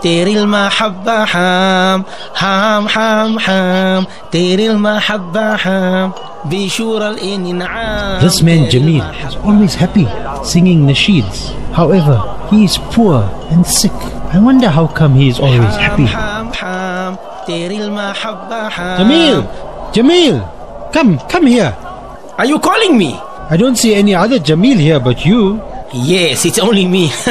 حام حام حام تيري المحبة حام حام حام حام تيري المحبة حام بشور الإنعام This man Jamil is always happy, singing nasheeds. However, he is poor and sick. I wonder how come he is always happy. حام حام تيري المحبة حام Jamil! Jamil! Come, come here. Are you calling me? I don't see any other Jamil here but you. Yes, it's only me.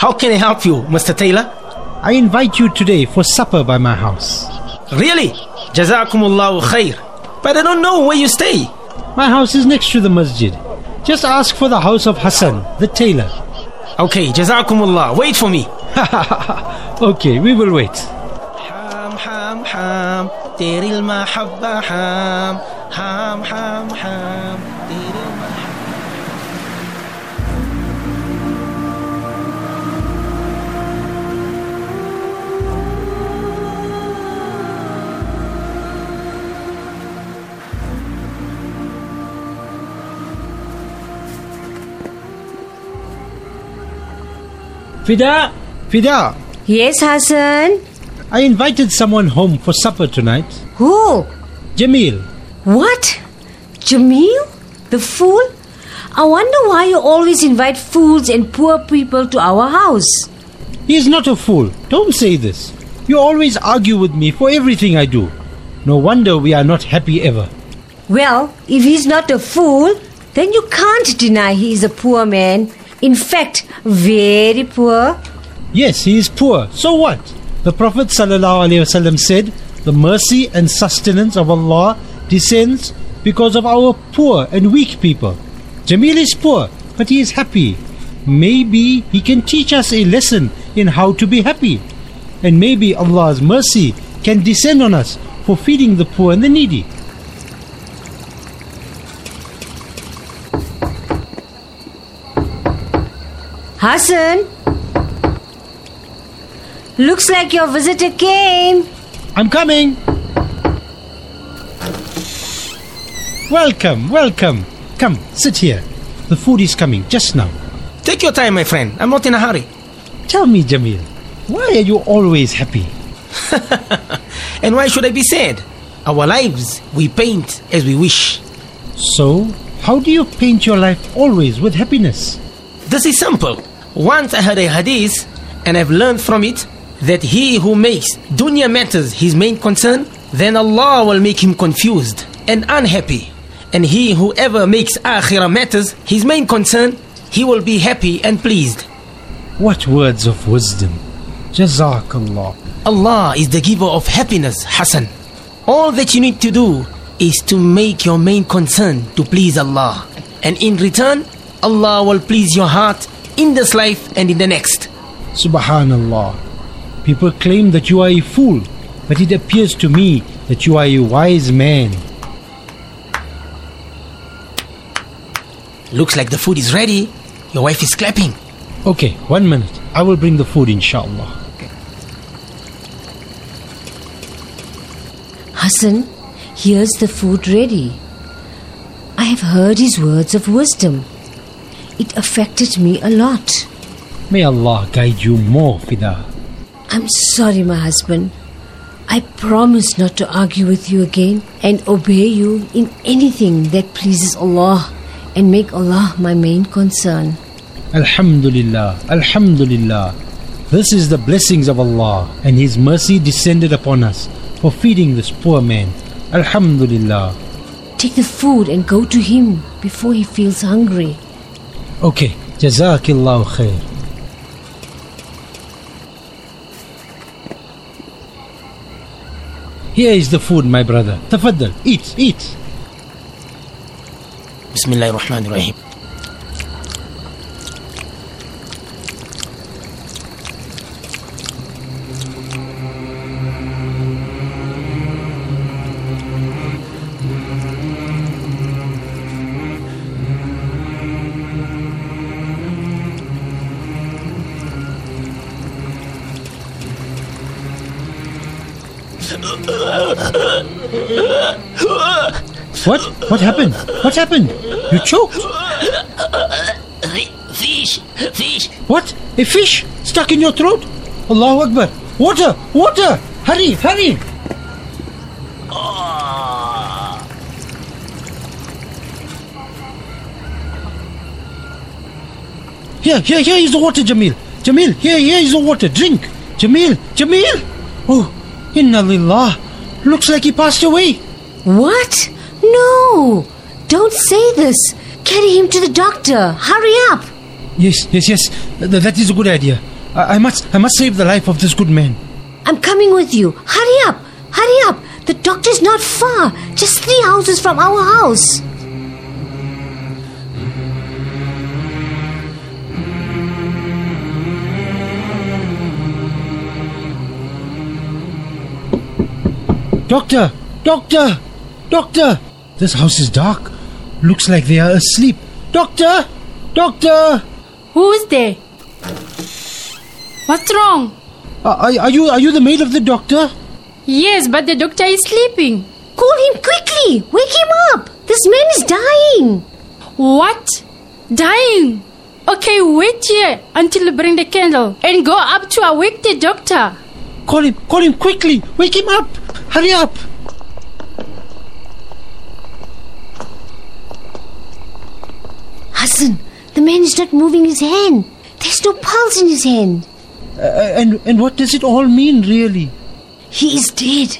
How can I help you, Mr. Taylor? I invite you today for supper by my house. Really? Jazakumullahu khair. But I don't know where you stay. My house is next to the masjid. Just ask for the house of Hassan, the tailor. Okay, Jazakumullah. Wait for me. okay, we will wait. Ham, ham, ham. Teril mahabba ham. Ham, ham, ham. Fida! Fida! Yes, Hassan. I invited someone home for supper tonight. Who? Jamil. What? Jamil? The fool? I wonder why you always invite fools and poor people to our house. He is not a fool. Don't say this. You always argue with me for everything I do. No wonder we are not happy ever. Well, if he's not a fool, then you can't deny he is a poor man. In fact, very poor. Yes, he is poor. So what? The Prophet ﷺ said, The mercy and sustenance of Allah descends because of our poor and weak people. Jamil is poor, but he is happy. Maybe he can teach us a lesson in how to be happy. And maybe Allah's mercy can descend on us for feeding the poor and the needy. Hassan? Looks like your visitor came. I'm coming. Welcome, welcome. Come, sit here. The food is coming just now. Take your time, my friend. I'm not in a hurry. Tell me, Jamil, why are you always happy? And why should I be sad? Our lives, we paint as we wish. So, how do you paint your life always with happiness? This is simple. Once I heard a hadith and I've learned from it that he who makes dunya matters his main concern, then Allah will make him confused and unhappy. And he who ever makes akhirah matters his main concern, he will be happy and pleased. What words of wisdom! Jazakallah. Allah is the giver of happiness, Hassan. All that you need to do is to make your main concern to please Allah. And in return, Allah will please your heart in this life and in the next. Subhanallah. People claim that you are a fool, but it appears to me that you are a wise man. Looks like the food is ready. Your wife is clapping. Okay, one minute. I will bring the food, inshallah. Hassan, here's the food ready. I have heard his words of wisdom. It affected me a lot. May Allah guide you more, Fida. I'm sorry, my husband. I promise not to argue with you again and obey you in anything that pleases Allah and make Allah my main concern. Alhamdulillah, Alhamdulillah. This is the blessings of Allah, and His mercy descended upon us for feeding this poor man. Alhamdulillah. Take the food and go to him before he feels hungry. Okay, Jazakillahu khair. Here is the food, my brother. Tafaddal, eat, eat. Bismillah ar-Rahman ar-Rahim. What? What happened? What happened? You choked. Fish, fish. What? A fish? Stuck in your throat? Allahu Akbar. Water! Water! Hurry! Hurry! Here, here, here is the water, Jamil. Jamil, here, here is the water. Drink. Jamil, Jamil. Oh, inna lillah. Looks like he passed away. What? No! Don't say this. Carry him to the doctor. Hurry up. Yes, yes, yes. Th- that is a good idea. I, I must, I must save the life of this good man. I'm coming with you. Hurry up. Hurry up. The doctor's not far. Just three houses from our house. Doctor! Doctor! Doctor! This house is dark. Looks like they are asleep. Doctor! Doctor! Who's there? What's wrong? Uh, are, are you are you the maid of the doctor? Yes, but the doctor is sleeping. Call him quickly. Wake him up. This man is dying. What? Dying? Okay, wait here until you bring the candle and go up to awake the doctor. Call him! Call him quickly! Wake him up! Hurry up! Hassan, the man is not moving his hand. There's no pulse in his hand. Uh, and and what does it all mean, really? He is dead.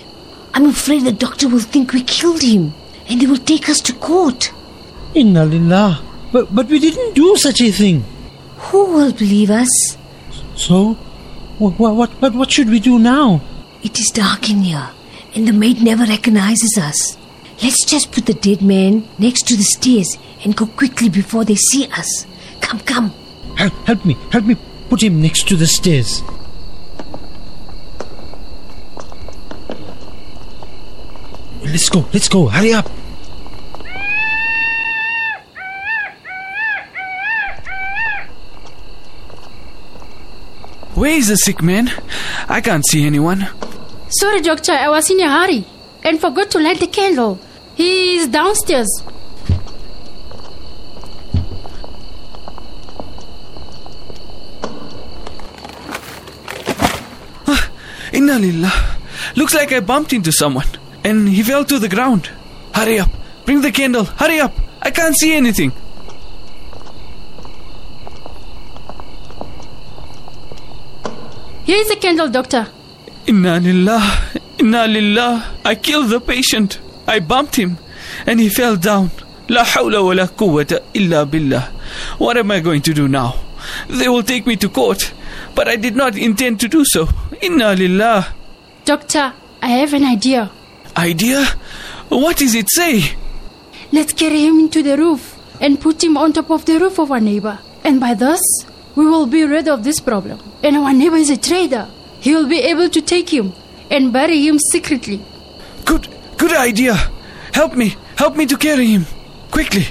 I'm afraid the doctor will think we killed him and they will take us to court. Inna lillah. But but we didn't do such a thing. Who will believe us? So, what what what what should we do now? It is dark in here and the maid never recognizes us. Let's just put the dead man next to the stairs and go quickly before they see us. Come, come. Help, help me! Help me put him next to the stairs. Let's go! Let's go! Hurry up! Where is the sick man? I can't see anyone. Sorry, doctor, I was in a hurry and forgot to light the candle. He is downstairs. Inna lillah. Looks like I bumped into someone and he fell to the ground. Hurry up. Bring the candle. Hurry up. I can't see anything. Here is the candle, doctor. Inna lillah. Inna lillah. I killed the patient. I bumped him and he fell down. La hawla wa la quwwata illa billah. What am I going to do now? They will take me to court, but I did not intend to do so. Inna lillah. Doctor, I have an idea. Idea? What does it say? Let's carry him into the roof and put him on top of the roof of our neighbor. And by thus, we will be rid of this problem. And our neighbor is a trader. He will be able to take him and bury him secretly. Good, good idea. Help me, help me to carry him. Quickly.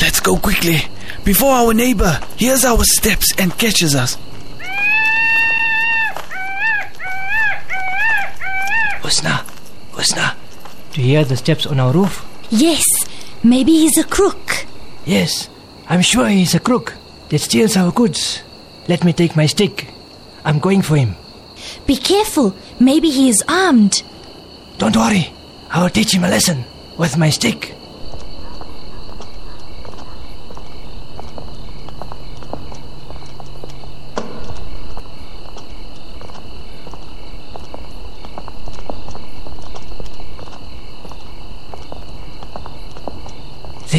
Let's go quickly before our neighbor hears our steps and catches us. Husna, Husna, do you hear the steps on our roof? Yes, maybe he's a crook. Yes, I'm sure he's a crook that steals our goods. Let me take my stick. I'm going for him. Be careful, maybe he is armed. Don't worry, I will teach him a lesson with my stick.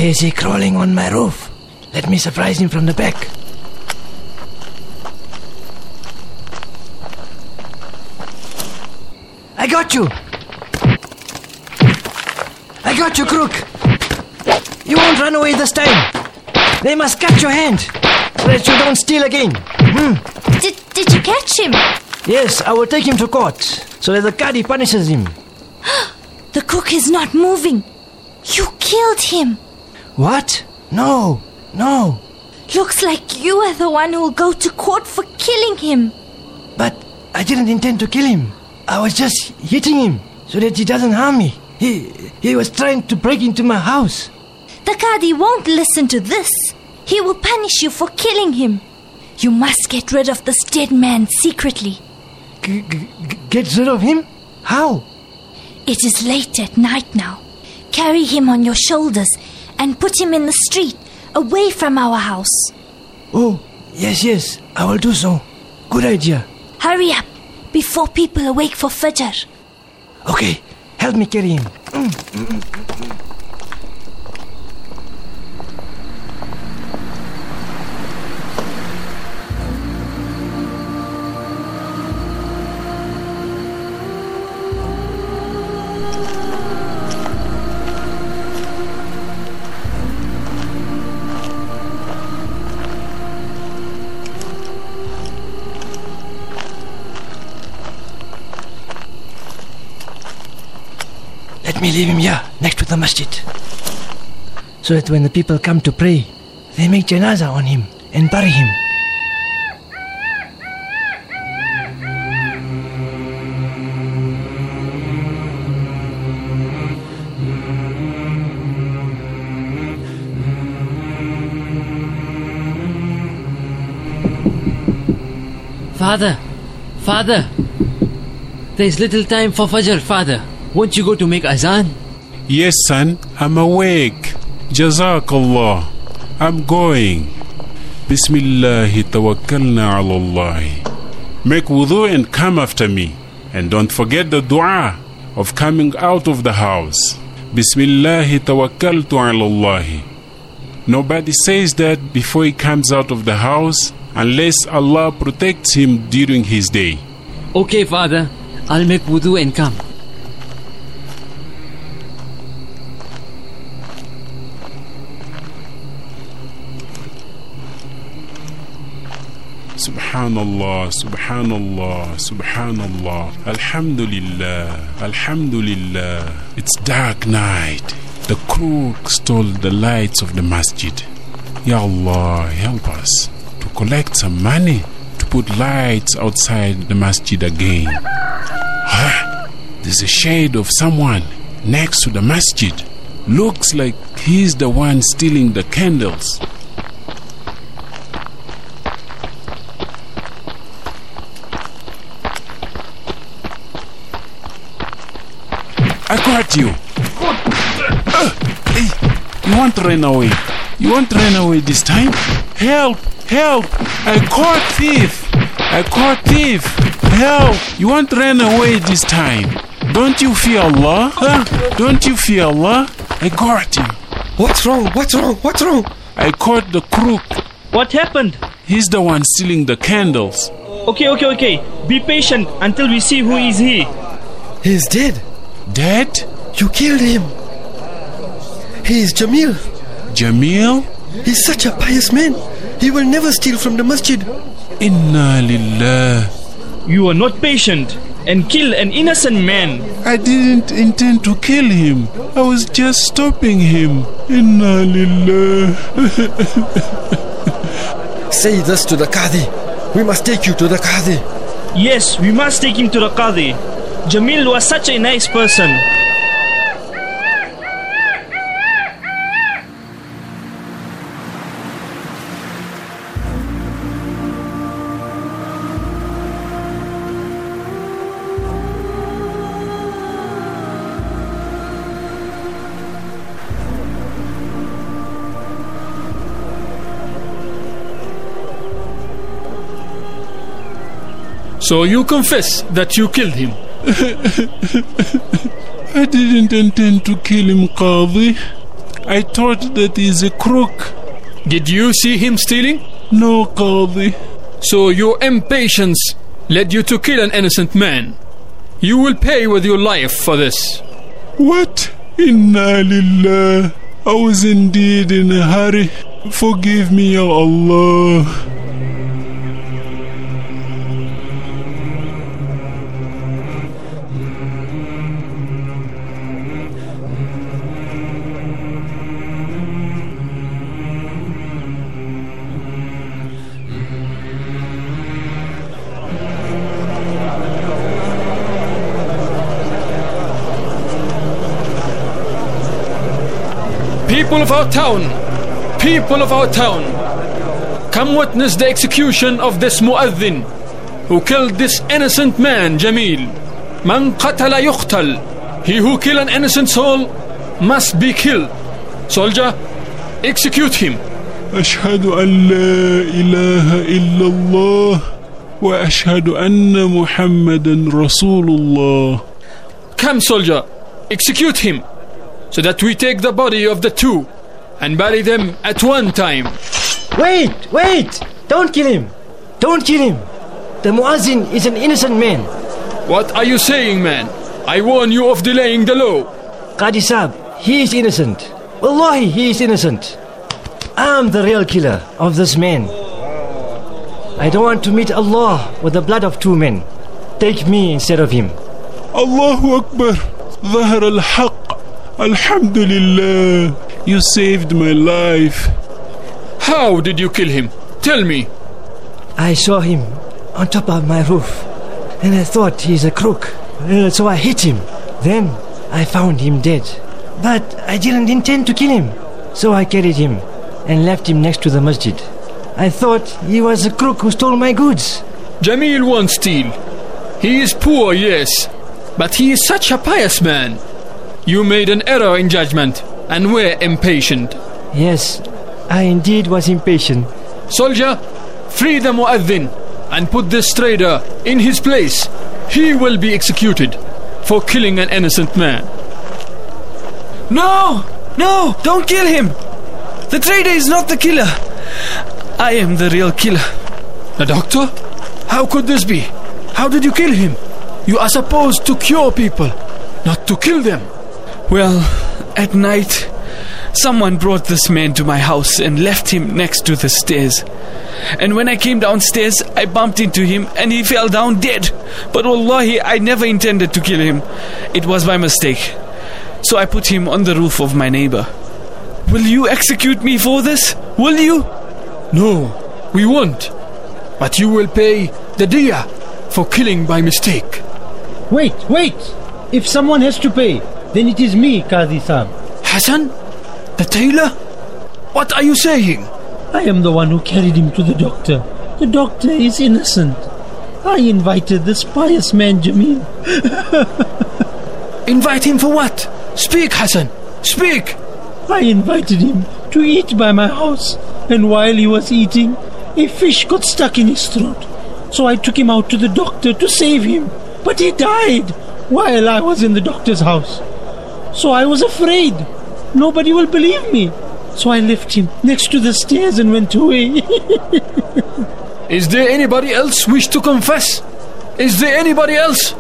There's he crawling on my roof. Let me surprise him from the back. I got you! I got you, crook! You won't run away this time! They must cut your hand so that you don't steal again. Hmm. Did, did you catch him? Yes, I will take him to court so that the Qadi punishes him. The crook is not moving. You killed him. What? No, no. Looks like you are the one who will go to court for killing him. But I didn't intend to kill him. I was just hitting him so that he doesn't harm me. He, he was trying to break into my house. The Qadi won't listen to this. He will punish you for killing him. You must get rid of this dead man secretly. G- g- g- get rid of him? How? It is late at night now. Carry him on your shoulders and put him in the street away from our house. Oh, yes, yes, I will do so. Good idea. Hurry up before people awake for Fajr. Okay, help me carry him. Mm, mm, mm, me leave him here, next to the masjid. So that when the people come to pray, they make janaza on him and bury him. Father, father, there's little time for Fajr, father. Won't you go to make azan? Yes, son, I'm awake. Jazakallah. I'm going. Bismillahi tawakkalna ala Allah. Make wudu and come after me. And don't forget the dua of coming out of the house. Bismillahi tawakkaltu ala Allah. Nobody says that before he comes out of the house unless Allah protects him during his day. Okay, father. I'll make wudu and come. Subhanallah, Subhanallah, Subhanallah, Alhamdulillah, Alhamdulillah. It's dark night. The crook stole the lights of the masjid. Ya Allah, help us to collect some money to put lights outside the masjid again. Huh? There's a shade of someone next to the masjid. Looks like he's the one stealing the candles. I caught you. Uh, you want to run away? You want to run away this time? Help! Help! I caught thief! I caught thief! Help! You want to run away this time? Don't you fear Allah? Huh? Don't you fear Allah? I caught you. What's wrong? What's wrong? What's wrong? I caught the crook. What happened? He's the one stealing the candles. Okay, okay, okay. Be patient until we see who is he. He's dead. Dead? You killed him. He is Jamil. Jamil? He's such a pious man. He will never steal from the masjid. Inna lillah. You are not patient and kill an innocent man. I didn't intend to kill him. I was just stopping him. Inna lillah. Say this to the Qadi. We must take you to the Qadi. Yes, we must take him to the Qadi. Jamil was such a nice person. So you confess that you killed him? I didn't intend to kill him, Qadi. I thought that he's a crook. Did you see him stealing? No, Qadi. So your impatience led you to kill an innocent man. You will pay with your life for this. What? Inna lillah. I was indeed in a hurry. Forgive me, Ya Allah. People of our town, people of our town, come witness the execution of this muaddin who killed this innocent man, Jamil. Man qatala yuqtal. He who kill an innocent soul must be killed. Soldier, execute him. أشهد أن لا إله إلا الله وأشهد أن محمدا رسول الله Come, soldier, execute him, so that we take the body of the two and bury them at one time. Wait, wait! Don't kill him! Don't kill him! The Muazzin is an innocent man. What are you saying, man? I warn you of delaying the law. Qadi Sab, he is innocent. Wallahi, he is innocent. I'm the real killer of this man. I don't want to meet Allah with the blood of two men. Take me instead of him. الله أكبر ظهر الحق Alhamdulillah, you saved my life. How did you kill him? Tell me. I saw him on top of my roof, and I thought he's a crook, uh, so I hit him. Then I found him dead. But I didn't intend to kill him, so I carried him and left him next to the masjid. I thought he was a crook who stole my goods. Jamil won't steal. He is poor, yes, but he is such a pious man. You made an error in judgment and were impatient. Yes, I indeed was impatient. Soldier, free the muaddin and put this trader in his place. He will be executed for killing an innocent man. No! No! Don't kill him! The trader is not the killer. I am the real killer. The doctor? How could this be? How did you kill him? You are supposed to cure people, not to kill them. Well, at night, someone brought this man to my house and left him next to the stairs. And when I came downstairs, I bumped into him and he fell down dead. But wallahi, I never intended to kill him. It was by mistake. So I put him on the roof of my neighbor. Will you execute me for this? Will you? No, we won't. But you will pay the diya for killing by mistake. Wait, wait! If someone has to pay, then it is me, Qadi Sab. Hassan? The tailor? What are you saying? I am the one who carried him to the doctor. The doctor is innocent. I invited this pious man, Jamil. Invite him for what? Speak, Hassan. Speak. I invited him to eat by my house, and while he was eating, a fish got stuck in his throat. So I took him out to the doctor to save him, but he died while I was in the doctor's house. So I was afraid. Nobody will believe me. So I left him next to the stairs and went away. Is there anybody else wish to confess? Is there anybody else?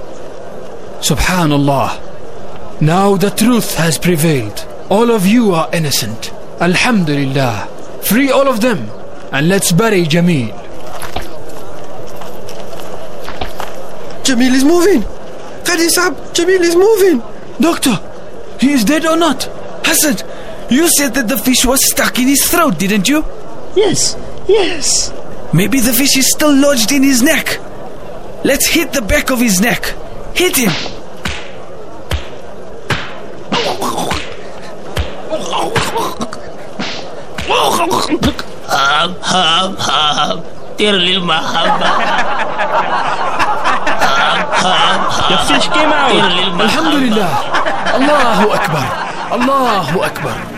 Subhanallah. Now the truth has prevailed. All of you are innocent. Alhamdulillah. Free all of them and let's bury Jamil. Jamil is moving. Qadi Sab, Jamil is moving. Doctor, he is dead or not? Hassan, you said that the fish was stuck in his throat, didn't you? Yes, yes. Maybe the fish is still lodged in his neck. Let's hit the back of his neck. Hit him. Hub, hub, hub. Dear little الحمد لله. الله أكبر. الله أكبر.